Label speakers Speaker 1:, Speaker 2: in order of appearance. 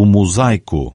Speaker 1: o mosaico.